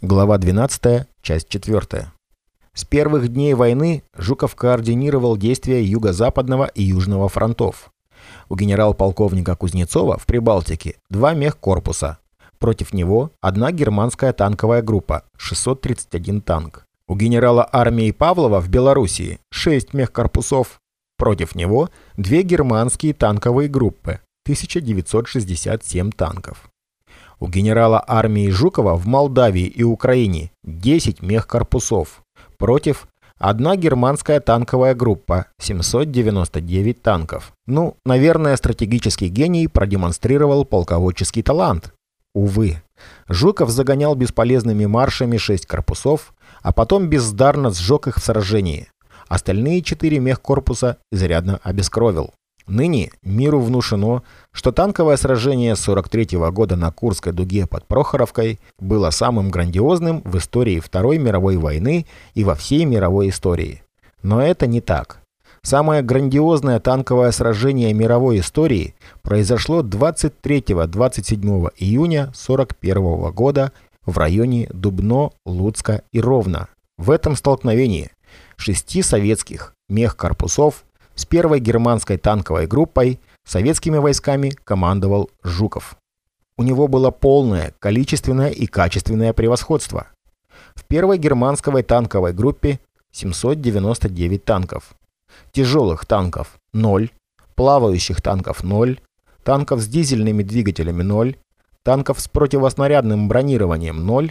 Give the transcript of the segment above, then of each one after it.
Глава 12, часть 4. С первых дней войны Жуков координировал действия Юго-Западного и Южного фронтов. У генерал-полковника Кузнецова в Прибалтике два мехкорпуса. Против него одна германская танковая группа, 631 танк. У генерала армии Павлова в Белоруссии 6 мехкорпусов. Против него две германские танковые группы, 1967 танков. У генерала армии Жукова в Молдавии и Украине 10 мехкорпусов. Против одна германская танковая группа, 799 танков. Ну, наверное, стратегический гений продемонстрировал полководческий талант. Увы. Жуков загонял бесполезными маршами 6 корпусов, а потом бездарно сжег их в сражении. Остальные четыре мехкорпуса изрядно обескровил. Ныне миру внушено, что танковое сражение 43 -го года на Курской дуге под Прохоровкой было самым грандиозным в истории Второй мировой войны и во всей мировой истории. Но это не так. Самое грандиозное танковое сражение мировой истории произошло 23-27 июня 41 года в районе Дубно, Луцка и Ровно. В этом столкновении шести советских мехкорпусов с первой германской танковой группой советскими войсками командовал Жуков. У него было полное количественное и качественное превосходство. В первой германской танковой группе 799 танков. Тяжелых танков 0, плавающих танков 0, танков с дизельными двигателями 0, танков с противоснарядным бронированием 0,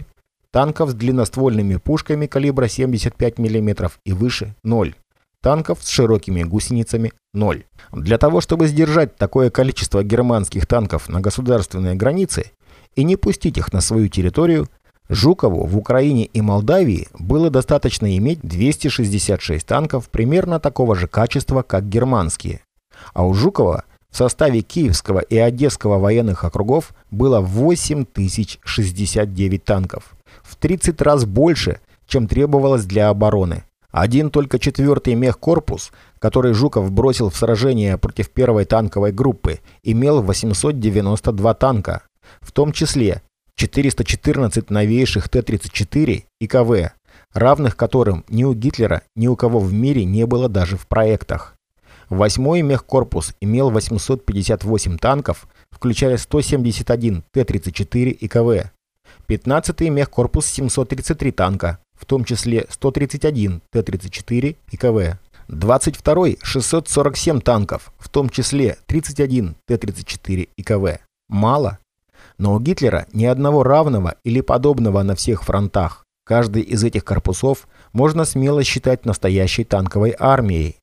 танков с длинноствольными пушками калибра 75 мм и выше 0. Танков с широкими гусеницами – ноль. Для того, чтобы сдержать такое количество германских танков на государственной границе и не пустить их на свою территорию, Жукову в Украине и Молдавии было достаточно иметь 266 танков примерно такого же качества, как германские. А у Жукова в составе Киевского и Одесского военных округов было 8069 танков. В 30 раз больше, чем требовалось для обороны. Один только четвертый мехкорпус, который Жуков бросил в сражение против первой танковой группы, имел 892 танка, в том числе 414 новейших Т-34 и КВ, равных которым ни у Гитлера, ни у кого в мире не было даже в проектах. Восьмой мехкорпус имел 858 танков, включая 171 Т-34 и КВ. 15-й мехкорпус 733 танка, в том числе 131 Т-34 и КВ. 22-й 647 танков, в том числе 31 Т-34 и КВ. Мало. Но у Гитлера ни одного равного или подобного на всех фронтах. Каждый из этих корпусов можно смело считать настоящей танковой армией.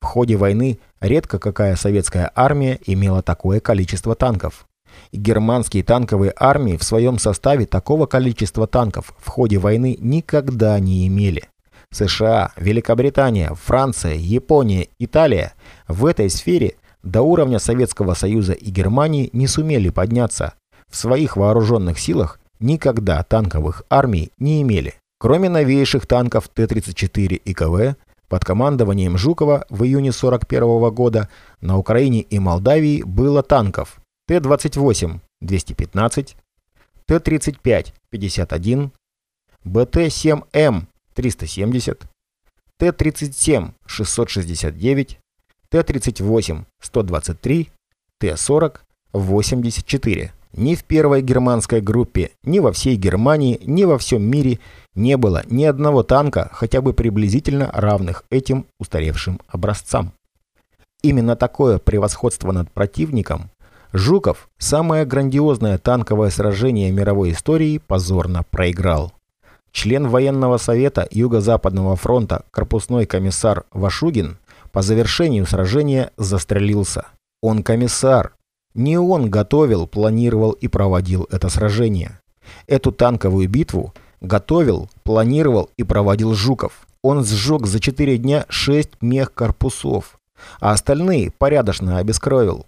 В ходе войны редко какая советская армия имела такое количество танков германские танковые армии в своем составе такого количества танков в ходе войны никогда не имели. США, Великобритания, Франция, Япония, Италия в этой сфере до уровня Советского Союза и Германии не сумели подняться. В своих вооруженных силах никогда танковых армий не имели. Кроме новейших танков Т-34 и КВ, под командованием Жукова в июне 1941 года на Украине и Молдавии было танков Т-28 – 215, Т-35 – 51, БТ-7М – 370, Т-37 – 669, Т-38 – 123, Т-40 – 84. Ни в первой германской группе, ни во всей Германии, ни во всем мире не было ни одного танка, хотя бы приблизительно равных этим устаревшим образцам. Именно такое превосходство над противником Жуков самое грандиозное танковое сражение мировой истории позорно проиграл. Член военного совета Юго-Западного фронта корпусной комиссар Вашугин по завершению сражения застрелился. Он комиссар. Не он готовил, планировал и проводил это сражение. Эту танковую битву готовил, планировал и проводил Жуков. Он сжег за 4 дня 6 мехкорпусов, а остальные порядочно обескровил.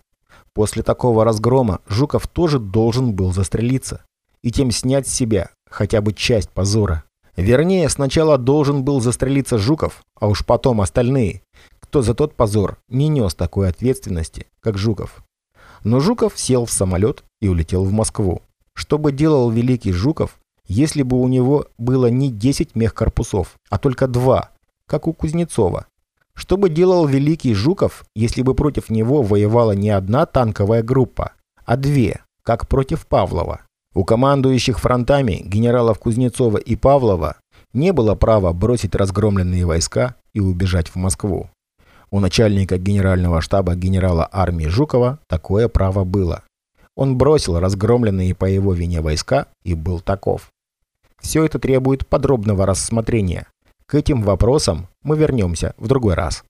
После такого разгрома Жуков тоже должен был застрелиться и тем снять с себя хотя бы часть позора. Вернее, сначала должен был застрелиться Жуков, а уж потом остальные, кто за тот позор не нес такой ответственности, как Жуков. Но Жуков сел в самолет и улетел в Москву. Что бы делал великий Жуков, если бы у него было не 10 мехкорпусов, а только два, как у Кузнецова? Что бы делал великий Жуков, если бы против него воевала не одна танковая группа, а две, как против Павлова? У командующих фронтами генералов Кузнецова и Павлова не было права бросить разгромленные войска и убежать в Москву. У начальника генерального штаба генерала армии Жукова такое право было. Он бросил разгромленные по его вине войска и был таков. Все это требует подробного рассмотрения. К этим вопросам мы вернемся в другой раз.